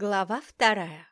Глава вторая.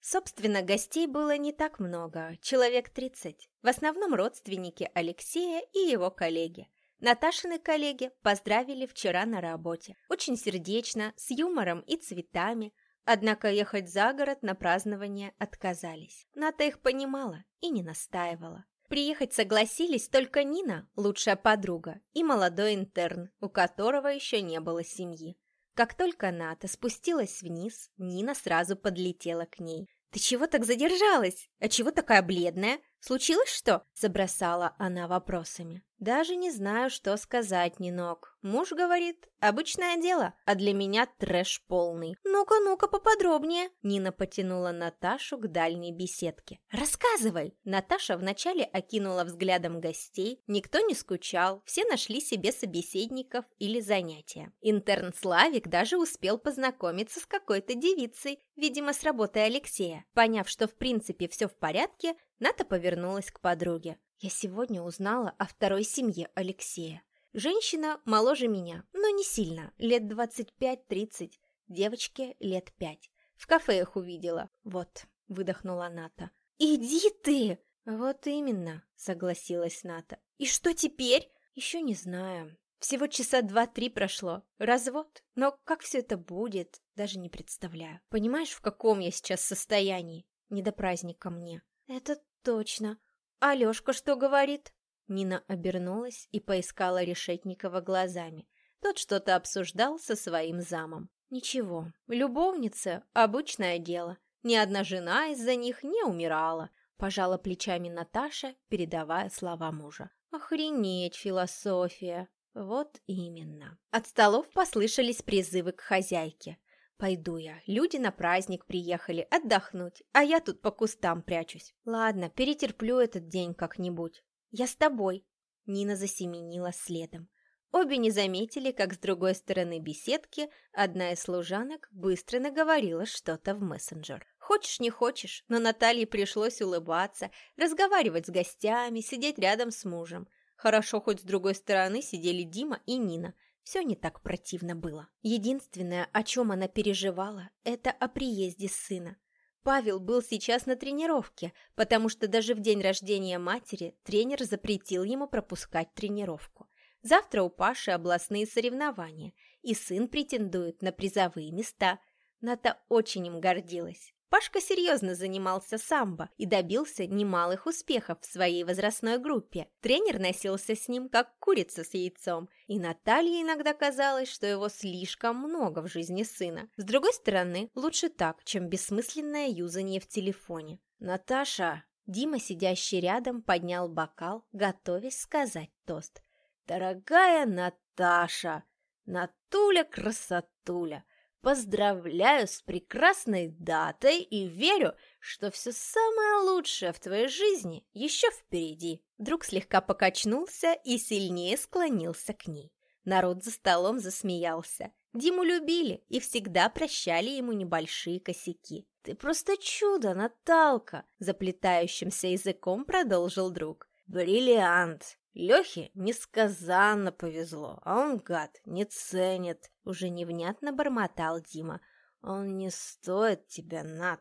Собственно, гостей было не так много, человек 30. В основном родственники Алексея и его коллеги. Наташины коллеги поздравили вчера на работе. Очень сердечно, с юмором и цветами. Однако ехать за город на празднование отказались. Ната их понимала и не настаивала. Приехать согласились только Нина, лучшая подруга, и молодой интерн, у которого еще не было семьи. Как только Ната спустилась вниз, Нина сразу подлетела к ней. «Ты чего так задержалась? А чего такая бледная? Случилось что?» Забросала она вопросами. «Даже не знаю, что сказать, Нинок. Муж говорит, обычное дело, а для меня трэш полный. Ну-ка, ну-ка, поподробнее». Нина потянула Наташу к дальней беседке. «Рассказывай!» Наташа вначале окинула взглядом гостей. Никто не скучал, все нашли себе собеседников или занятия. Интерн Славик даже успел познакомиться с какой-то девицей, видимо, с работы Алексея. Поняв, что в принципе все в порядке, Ната повернулась к подруге. «Я сегодня узнала о второй семье Алексея. Женщина моложе меня, но не сильно, лет 25-30, девочке лет пять. В кафе их увидела. Вот», — выдохнула Ната. «Иди ты!» «Вот именно», — согласилась Ната. «И что теперь?» «Еще не знаю. Всего часа два-три прошло. Развод. Но как все это будет, даже не представляю. Понимаешь, в каком я сейчас состоянии? Не до праздника мне. Это «Точно. Алешка что говорит?» Нина обернулась и поискала Решетникова глазами. Тот что-то обсуждал со своим замом. «Ничего, любовница — обычное дело. Ни одна жена из-за них не умирала», — пожала плечами Наташа, передавая слова мужа. «Охренеть, философия!» Вот именно. От столов послышались призывы к хозяйке. Пойду я. Люди на праздник приехали отдохнуть, а я тут по кустам прячусь. Ладно, перетерплю этот день как-нибудь. Я с тобой. Нина засеменила следом. Обе не заметили, как с другой стороны беседки одна из служанок быстро наговорила что-то в мессенджер. Хочешь, не хочешь, но Наталье пришлось улыбаться, разговаривать с гостями, сидеть рядом с мужем. Хорошо, хоть с другой стороны сидели Дима и Нина, все не так противно было. Единственное, о чем она переживала, это о приезде сына. Павел был сейчас на тренировке, потому что даже в день рождения матери тренер запретил ему пропускать тренировку. Завтра у Паши областные соревнования, и сын претендует на призовые места. Ната очень им гордилась. Пашка серьезно занимался самбо и добился немалых успехов в своей возрастной группе. Тренер носился с ним, как курица с яйцом, и Наталье иногда казалось, что его слишком много в жизни сына. С другой стороны, лучше так, чем бессмысленное юзание в телефоне. «Наташа!» Дима, сидящий рядом, поднял бокал, готовясь сказать тост. «Дорогая Наташа! Натуля-красотуля! Поздравляю с прекрасной датой и верю, что все самое лучшее в твоей жизни еще впереди. Друг слегка покачнулся и сильнее склонился к ней. Народ за столом засмеялся. Диму любили и всегда прощали ему небольшие косяки. «Ты просто чудо, Наталка!» Заплетающимся языком продолжил друг. «Бриллиант! Лехе несказанно повезло, а он, гад, не ценит. Уже невнятно бормотал Дима. Он не стоит тебя, Над.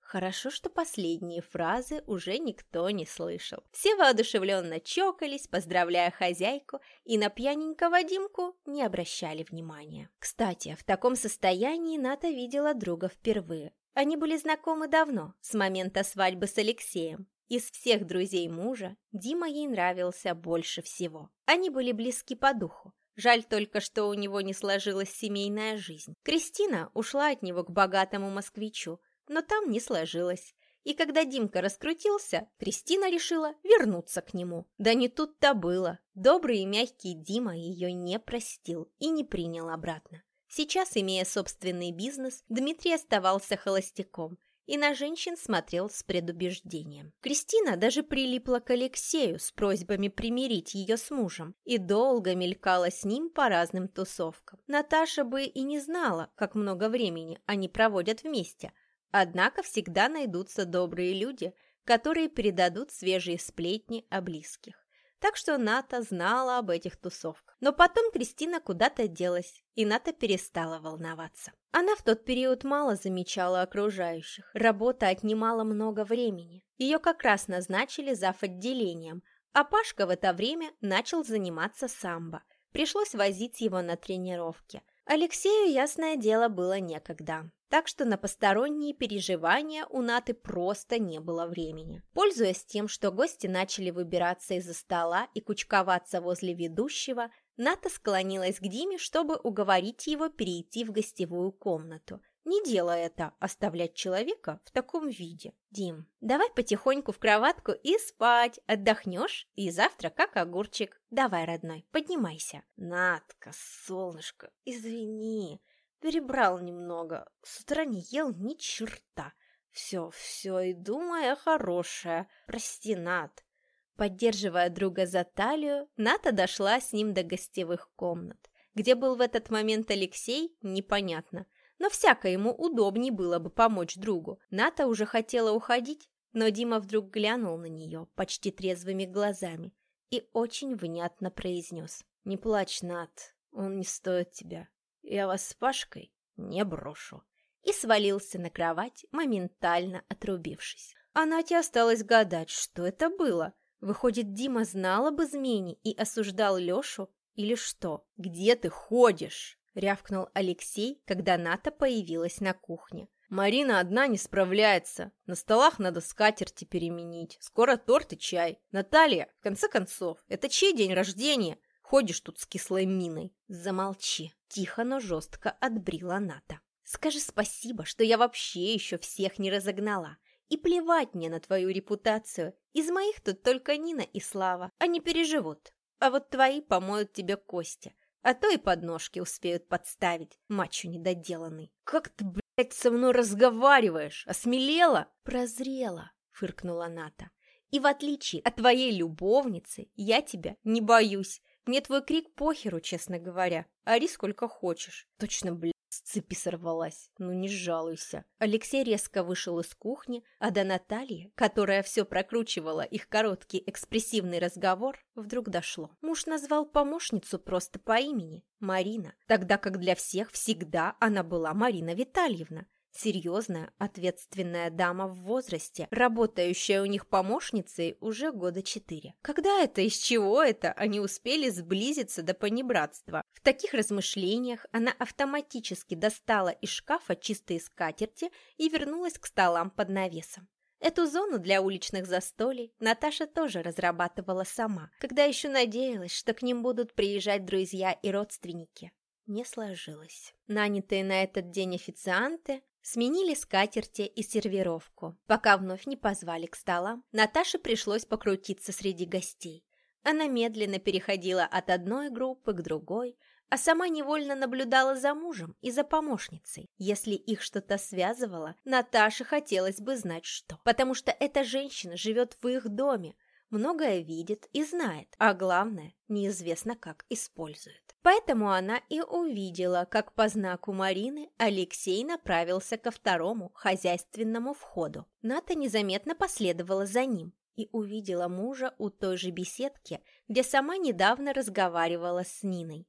Хорошо, что последние фразы уже никто не слышал. Все воодушевленно чокались, поздравляя хозяйку, и на пьяненького Димку не обращали внимания. Кстати, в таком состоянии Ната видела друга впервые. Они были знакомы давно, с момента свадьбы с Алексеем. Из всех друзей мужа Дима ей нравился больше всего. Они были близки по духу. Жаль только, что у него не сложилась семейная жизнь. Кристина ушла от него к богатому москвичу, но там не сложилось. И когда Димка раскрутился, Кристина решила вернуться к нему. Да не тут-то было. Добрый и мягкий Дима ее не простил и не принял обратно. Сейчас, имея собственный бизнес, Дмитрий оставался холостяком и на женщин смотрел с предубеждением. Кристина даже прилипла к Алексею с просьбами примирить ее с мужем и долго мелькала с ним по разным тусовкам. Наташа бы и не знала, как много времени они проводят вместе, однако всегда найдутся добрые люди, которые передадут свежие сплетни о близких. Так что Ната знала об этих тусовках. Но потом Кристина куда-то делась, и Ната перестала волноваться. Она в тот период мало замечала окружающих. Работа отнимала много времени. Ее как раз назначили зав. отделением, а Пашка в это время начал заниматься самбо. Пришлось возить его на тренировки. Алексею, ясное дело, было некогда. Так что на посторонние переживания у Наты просто не было времени. Пользуясь тем, что гости начали выбираться из-за стола и кучковаться возле ведущего, Ната склонилась к Диме, чтобы уговорить его перейти в гостевую комнату. Не дело это оставлять человека в таком виде. Дим, давай потихоньку в кроватку и спать. Отдохнешь, и завтра как огурчик. Давай, родной, поднимайся. Натка, солнышко, извини. Перебрал немного. С утра не ел ни черта. Все, все, иду, моя хорошая. Прости, Нат. Поддерживая друга за талию, Ната дошла с ним до гостевых комнат. Где был в этот момент Алексей, непонятно. Но всяко ему удобней было бы помочь другу. Ната уже хотела уходить, но Дима вдруг глянул на нее почти трезвыми глазами и очень внятно произнес. «Не плачь, Нат, он не стоит тебя. Я вас с Пашкой не брошу». И свалился на кровать, моментально отрубившись. А Нате осталось гадать, что это было. Выходит, Дима знал об измене и осуждал Лешу? Или что? «Где ты ходишь?» — рявкнул Алексей, когда Ната появилась на кухне. «Марина одна не справляется. На столах надо скатерти переменить. Скоро торт и чай. Наталья, в конце концов, это чей день рождения? Ходишь тут с кислой миной. Замолчи. Тихо, но жестко отбрила Ната. Скажи спасибо, что я вообще еще всех не разогнала. И плевать мне на твою репутацию. Из моих тут только Нина и Слава. Они переживут. А вот твои помоют тебе кости. А то и подножки успеют подставить, мачо недоделанный. Как ты, блядь, со мной разговариваешь? Осмелела? Прозрела, фыркнула Ната. И в отличие от твоей любовницы, я тебя не боюсь. Мне твой крик похеру, честно говоря. Ори сколько хочешь. Точно, блядь, с цепи сорвалась. Ну не жалуйся. Алексей резко вышел из кухни, а до Натальи, которая все прокручивала их короткий экспрессивный разговор, вдруг дошло. Муж назвал помощницу просто по имени – Марина, тогда как для всех всегда она была Марина Витальевна. Серьезная, ответственная дама в возрасте, работающая у них помощницей уже года четыре. Когда это, из чего это, они успели сблизиться до понебратства? В таких размышлениях она автоматически достала из шкафа чистые скатерти и вернулась к столам под навесом. Эту зону для уличных застолий Наташа тоже разрабатывала сама, когда еще надеялась, что к ним будут приезжать друзья и родственники. Не сложилось. Нанятые на этот день официанты Сменили скатерти и сервировку. Пока вновь не позвали к столам, Наташе пришлось покрутиться среди гостей. Она медленно переходила от одной группы к другой, а сама невольно наблюдала за мужем и за помощницей. Если их что-то связывало, Наташе хотелось бы знать что. Потому что эта женщина живет в их доме, многое видит и знает, а главное, неизвестно как использует. Поэтому она и увидела, как по знаку Марины Алексей направился ко второму хозяйственному входу. Ната незаметно последовала за ним и увидела мужа у той же беседки, где сама недавно разговаривала с Ниной.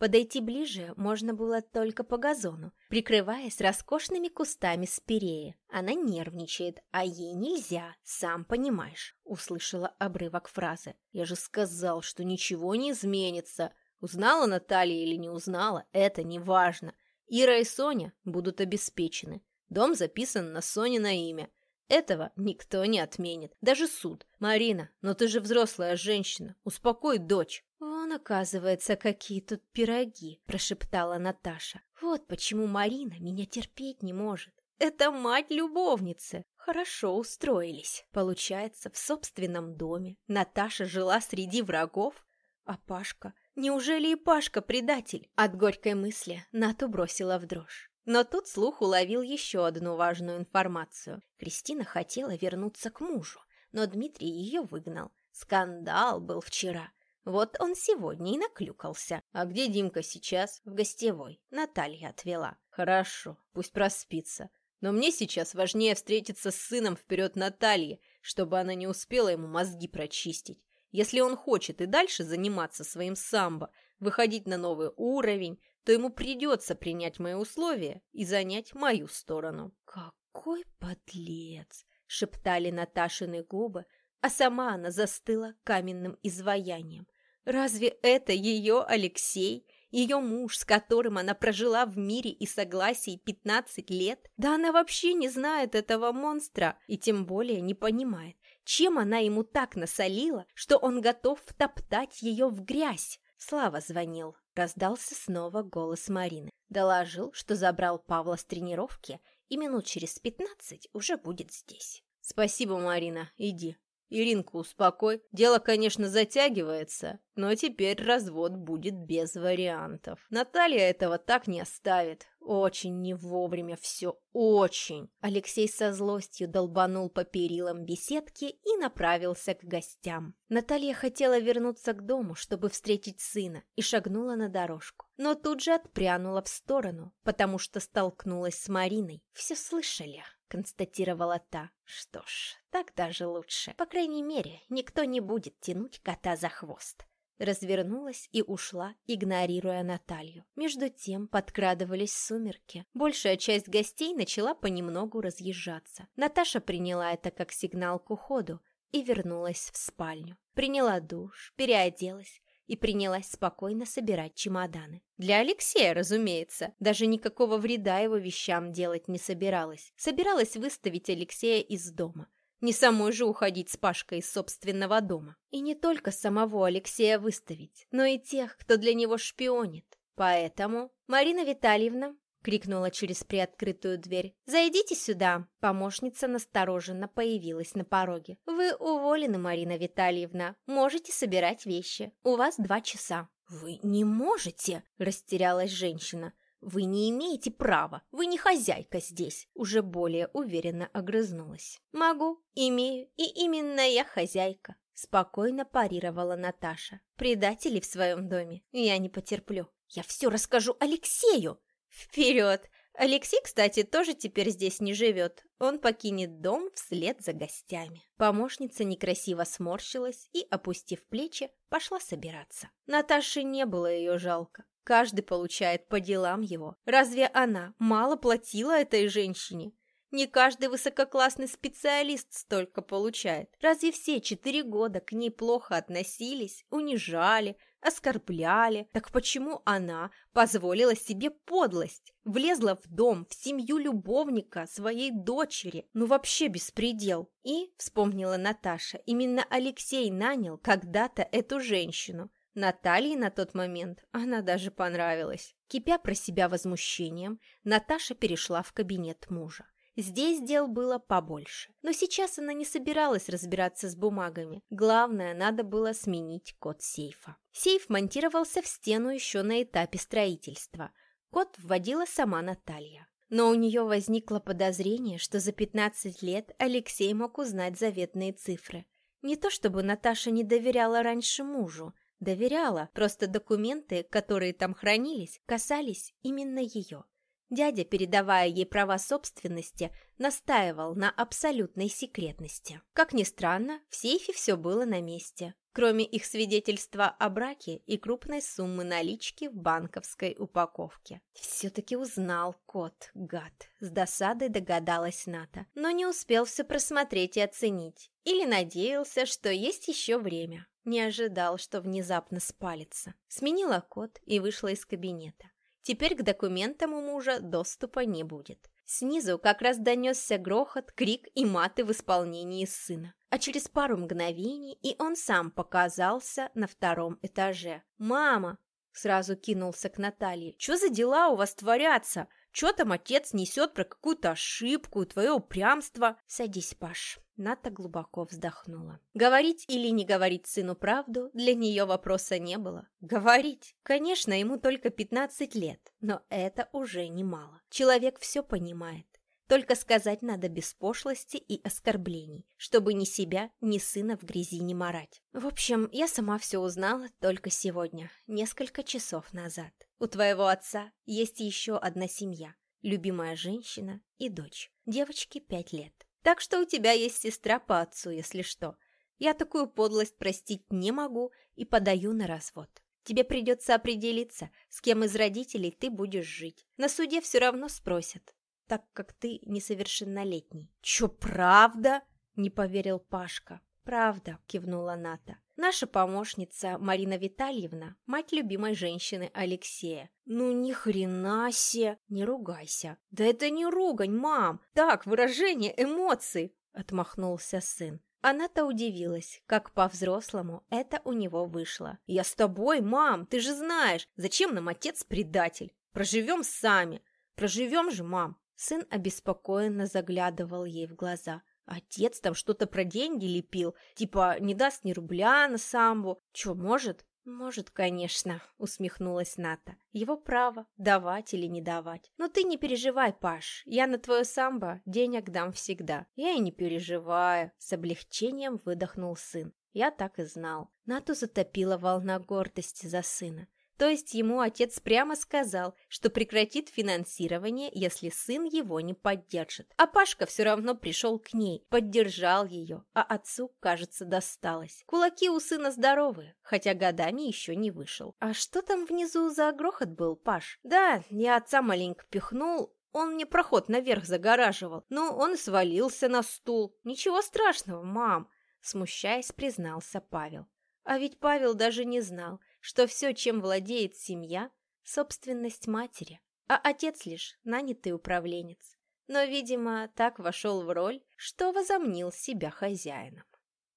Подойти ближе можно было только по газону, прикрываясь роскошными кустами спиреи. Она нервничает, а ей нельзя, сам понимаешь, услышала обрывок фразы. Я же сказал, что ничего не изменится. Узнала Наталья или не узнала, это не важно. Ира и Соня будут обеспечены. Дом записан на Соне на имя. Этого никто не отменит, даже суд. Марина, но ты же взрослая женщина, успокой дочь. «Вон, оказывается, какие тут пироги», – прошептала Наташа. «Вот почему Марина меня терпеть не может. Это мать любовницы. Хорошо устроились. Получается, в собственном доме Наташа жила среди врагов, а Пашка Неужели и Пашка предатель? От горькой мысли Нату бросила в дрожь. Но тут слух уловил еще одну важную информацию. Кристина хотела вернуться к мужу, но Дмитрий ее выгнал. Скандал был вчера. Вот он сегодня и наклюкался. А где Димка сейчас? В гостевой. Наталья отвела. Хорошо, пусть проспится. Но мне сейчас важнее встретиться с сыном вперед Натальи, чтобы она не успела ему мозги прочистить. Если он хочет и дальше заниматься своим самбо, выходить на новый уровень, то ему придется принять мои условия и занять мою сторону. «Какой подлец!» — шептали Наташины губы, а сама она застыла каменным изваянием. «Разве это ее Алексей?» Ее муж, с которым она прожила в мире и согласии 15 лет, да она вообще не знает этого монстра и тем более не понимает, чем она ему так насолила, что он готов втоптать ее в грязь. Слава звонил. Раздался снова голос Марины. Доложил, что забрал Павла с тренировки и минут через пятнадцать уже будет здесь. «Спасибо, Марина, иди. Иринку успокой. Дело, конечно, затягивается, но теперь развод будет без вариантов. Наталья этого так не оставит. Очень не вовремя все, очень. Алексей со злостью долбанул по перилам беседки и направился к гостям. Наталья хотела вернуться к дому, чтобы встретить сына, и шагнула на дорожку. Но тут же отпрянула в сторону, потому что столкнулась с Мариной. Все слышали констатировала та. Что ж, так даже лучше. По крайней мере, никто не будет тянуть кота за хвост. Развернулась и ушла, игнорируя Наталью. Между тем подкрадывались сумерки. Большая часть гостей начала понемногу разъезжаться. Наташа приняла это как сигнал к уходу и вернулась в спальню. Приняла душ, переоделась, и принялась спокойно собирать чемоданы. Для Алексея, разумеется, даже никакого вреда его вещам делать не собиралась. Собиралась выставить Алексея из дома. Не самой же уходить с Пашкой из собственного дома. И не только самого Алексея выставить, но и тех, кто для него шпионит. Поэтому, Марина Витальевна, — крикнула через приоткрытую дверь. «Зайдите сюда!» Помощница настороженно появилась на пороге. «Вы уволены, Марина Витальевна. Можете собирать вещи. У вас два часа». «Вы не можете!» — растерялась женщина. «Вы не имеете права. Вы не хозяйка здесь!» Уже более уверенно огрызнулась. «Могу, имею, и именно я хозяйка!» Спокойно парировала Наташа. «Предатели в своем доме я не потерплю. Я все расскажу Алексею!» Вперед! Алексей, кстати, тоже теперь здесь не живет. Он покинет дом вслед за гостями. Помощница некрасиво сморщилась и, опустив плечи, пошла собираться. Наташе не было ее жалко. Каждый получает по делам его. Разве она мало платила этой женщине? Не каждый высококлассный специалист столько получает. Разве все четыре года к ней плохо относились, унижали, оскорбляли. Так почему она позволила себе подлость? Влезла в дом, в семью любовника своей дочери. Ну вообще беспредел. И, вспомнила Наташа, именно Алексей нанял когда-то эту женщину. Наталье на тот момент она даже понравилась. Кипя про себя возмущением, Наташа перешла в кабинет мужа. Здесь дел было побольше. Но сейчас она не собиралась разбираться с бумагами. Главное, надо было сменить код сейфа. Сейф монтировался в стену еще на этапе строительства. Код вводила сама Наталья. Но у нее возникло подозрение, что за 15 лет Алексей мог узнать заветные цифры. Не то чтобы Наташа не доверяла раньше мужу, доверяла, просто документы, которые там хранились, касались именно ее. Дядя, передавая ей права собственности, настаивал на абсолютной секретности. Как ни странно, в сейфе все было на месте, кроме их свидетельства о браке и крупной суммы налички в банковской упаковке. Все-таки узнал кот, гад. С досадой догадалась Ната, но не успел все просмотреть и оценить. Или надеялся, что есть еще время. Не ожидал, что внезапно спалится. Сменила код и вышла из кабинета. Теперь к документам у мужа доступа не будет. Снизу как раз донесся грохот, крик и маты в исполнении сына. А через пару мгновений и он сам показался на втором этаже. «Мама!» — сразу кинулся к Наталье. «Что за дела у вас творятся? Что там отец несет про какую-то ошибку, твое упрямство?» «Садись, Паш». Ната глубоко вздохнула. Говорить или не говорить сыну правду, для нее вопроса не было. Говорить. Конечно, ему только 15 лет, но это уже немало. Человек все понимает. Только сказать надо без пошлости и оскорблений, чтобы ни себя, ни сына в грязи не морать. В общем, я сама все узнала только сегодня, несколько часов назад. У твоего отца есть еще одна семья, любимая женщина и дочь. Девочке пять лет. Так что у тебя есть сестра по отцу, если что. Я такую подлость простить не могу и подаю на развод. Тебе придется определиться, с кем из родителей ты будешь жить. На суде все равно спросят, так как ты несовершеннолетний». «Чё, правда?» – не поверил Пашка. «Правда», – кивнула Ната. «Наша помощница Марина Витальевна, мать любимой женщины Алексея». «Ну ни хрена себе! Не ругайся!» «Да это не ругань, мам! Так, выражение эмоций!» – отмахнулся сын. Она-то удивилась, как по-взрослому это у него вышло. «Я с тобой, мам, ты же знаешь, зачем нам отец-предатель? Проживем сами. Проживем же, мам!» Сын обеспокоенно заглядывал ей в глаза. Отец там что-то про деньги лепил, типа не даст ни рубля на самбу. Чё, может? «Может, конечно», — усмехнулась Ната. «Его право, давать или не давать. Но ты не переживай, Паш, я на твое самбо денег дам всегда». «Я и не переживаю», — с облегчением выдохнул сын. Я так и знал. Нату затопила волна гордости за сына. То есть ему отец прямо сказал, что прекратит финансирование, если сын его не поддержит. А Пашка все равно пришел к ней, поддержал ее, а отцу, кажется, досталось. Кулаки у сына здоровые, хотя годами еще не вышел. А что там внизу за грохот был, Паш? Да, я отца маленько пихнул, он мне проход наверх загораживал. Ну, он свалился на стул. Ничего страшного, мам, смущаясь, признался Павел. А ведь Павел даже не знал, что все, чем владеет семья, собственность матери, а отец лишь нанятый управленец. Но, видимо, так вошел в роль, что возомнил себя хозяином.